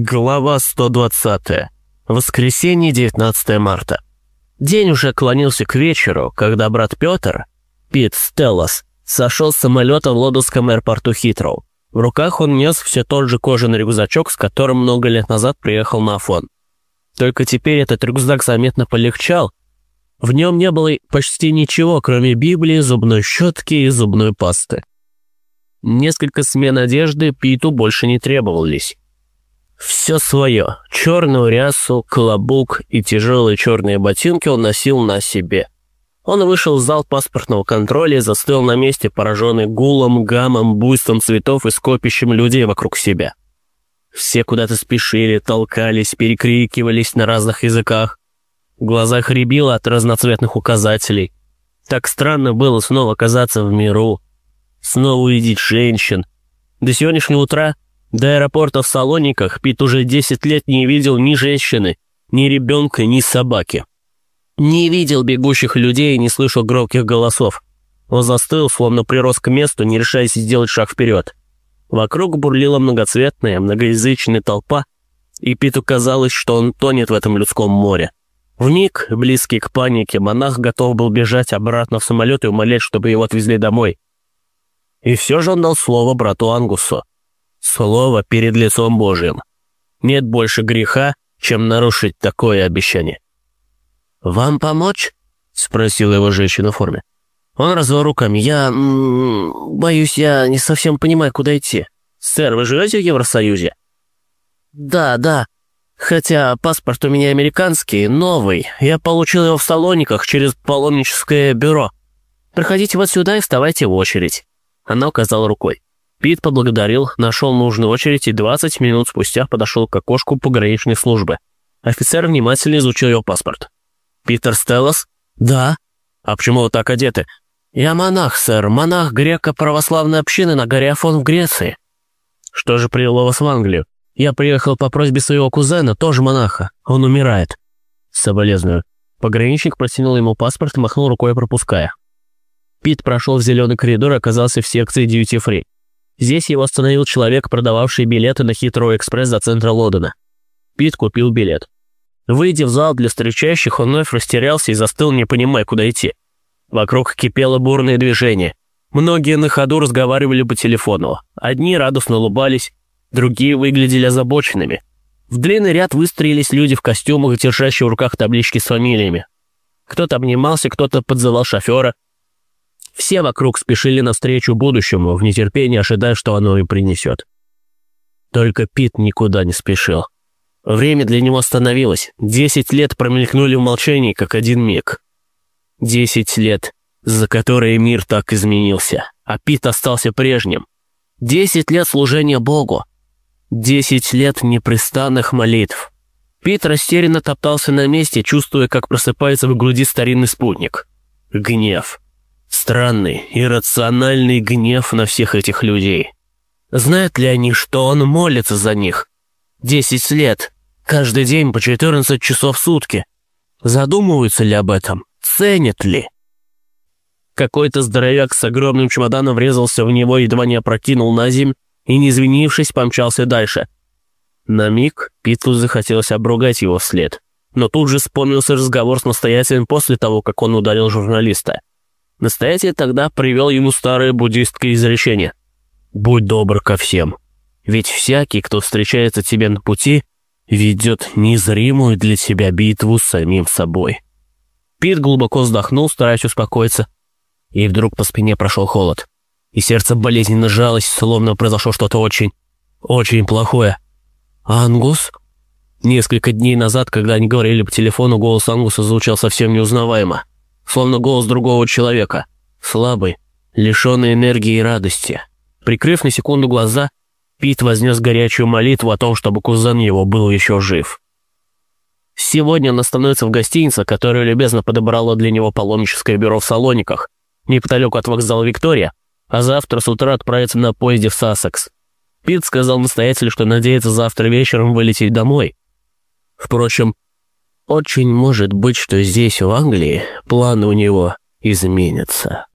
Глава 120. Воскресенье, 19 марта. День уже клонился к вечеру, когда брат Петр, Пит Стеллас, сошел с самолета в лондонском аэропорту Хитроу. В руках он нес все тот же кожаный рюкзачок, с которым много лет назад приехал на Афон. Только теперь этот рюкзак заметно полегчал. В нем не было почти ничего, кроме Библии, зубной щетки и зубной пасты. Несколько смен одежды Питу больше не требовались. Все свое. Черную рясу, клобук и тяжелые черные ботинки он носил на себе. Он вышел в зал паспортного контроля и застыл на месте, пораженный гулом, гамом, буйством цветов и скопищем людей вокруг себя. Все куда-то спешили, толкались, перекрикивались на разных языках. В глазах рябило от разноцветных указателей. Так странно было снова оказаться в миру, снова увидеть женщин. До сегодняшнего утра до аэропорта в Салониках Пит уже 10 лет не видел ни женщины, ни ребенка, ни собаки. Не видел бегущих людей и не слышал громких голосов. Он застыл, словно прирос к месту, не решаясь сделать шаг вперед. Вокруг бурлила многоцветная, многоязычная толпа, и Питу казалось, что он тонет в этом людском море. В миг, близкий к панике, монах готов был бежать обратно в самолет и умолять, чтобы его отвезли домой. И все же он дал слово брату Ангусу. Слово перед лицом Божьим. Нет больше греха, чем нарушить такое обещание. «Вам помочь?» — спросила его женщина в форме. Он развел руками. «Я... боюсь, я не совсем понимаю, куда идти». «Сэр, вы живете в Евросоюзе?» «Да, да. Хотя паспорт у меня американский, новый. Я получил его в Салониках через паломническое бюро. Проходите вот сюда и вставайте в очередь». Она указала рукой. Пит поблагодарил, нашел нужную очередь и 20 минут спустя подошел к окошку пограничной службы. Офицер внимательно изучил его паспорт. «Питер Стеллас?» «Да». «А почему вы так одеты?» «Я монах, сэр, монах греко-православной общины на горе Афон в Греции». «Что же привело вас в Англию?» «Я приехал по просьбе своего кузена, тоже монаха. Он умирает». «Соболезную». Пограничник протянул ему паспорт и махнул рукой, пропуская. Пит прошел в зеленый коридор и оказался в секции Free. Здесь его остановил человек, продававший билеты на Хитроу Экспресс до центра Лондона. Пит купил билет. Выйдя в зал для встречающих, он вновь растерялся и застыл, не понимая, куда идти. Вокруг кипело бурное движение. Многие на ходу разговаривали по телефону. Одни радостно улыбались, другие выглядели озабоченными. В длинный ряд выстроились люди в костюмах, держащие в руках таблички с фамилиями. Кто-то обнимался, кто-то подзывал шофера – все вокруг спешили навстречу будущему, в нетерпении ожидая, что оно им принесет. Только Пит никуда не спешил. Время для него остановилось. Десять лет промелькнули в молчании, как один миг. Десять лет, за которые мир так изменился, а Пит остался прежним. Десять лет служения Богу. Десять лет непрестанных молитв. Пит растерянно топтался на месте, чувствуя, как просыпается в груди старинный спутник. Гнев. Странный, иррациональный гнев на всех этих людей. Знают ли они, что он молится за них? Десять лет, каждый день по 14 часов в сутки. Задумываются ли об этом? Ценят ли? Какой-то здоровяк с огромным чемоданом врезался в него, едва не опрокинул на землю и, не извинившись, помчался дальше. На миг Питу захотелось обругать его вслед, но тут же вспомнился разговор с настоятелем после того, как он ударил журналиста. Настоятель тогда привел ему старое буддистское изречение. «Будь добр ко всем, ведь всякий, кто встречается тебе на пути, ведет незримую для тебя битву с самим собой». Пит глубоко вздохнул, стараясь успокоиться, и вдруг по спине прошел холод, и сердце болезненно жалось, словно произошло что-то очень, очень плохое. «Ангус?» Несколько дней назад, когда они говорили по телефону, голос Ангуса звучал совсем неузнаваемо словно голос другого человека, слабый, лишенный энергии и радости. Прикрыв на секунду глаза, Пит вознес горячую молитву о том, чтобы кузен его был еще жив. Сегодня он остановится в гостинице, которую любезно подобрало для него паломническое бюро в Салониках, неподалеку от вокзала Виктория, а завтра с утра отправится на поезде в Сассекс. Пит сказал настоятелю, что надеется завтра вечером вылететь домой. Впрочем, очень может быть, что здесь, в Англии, планы у него изменятся.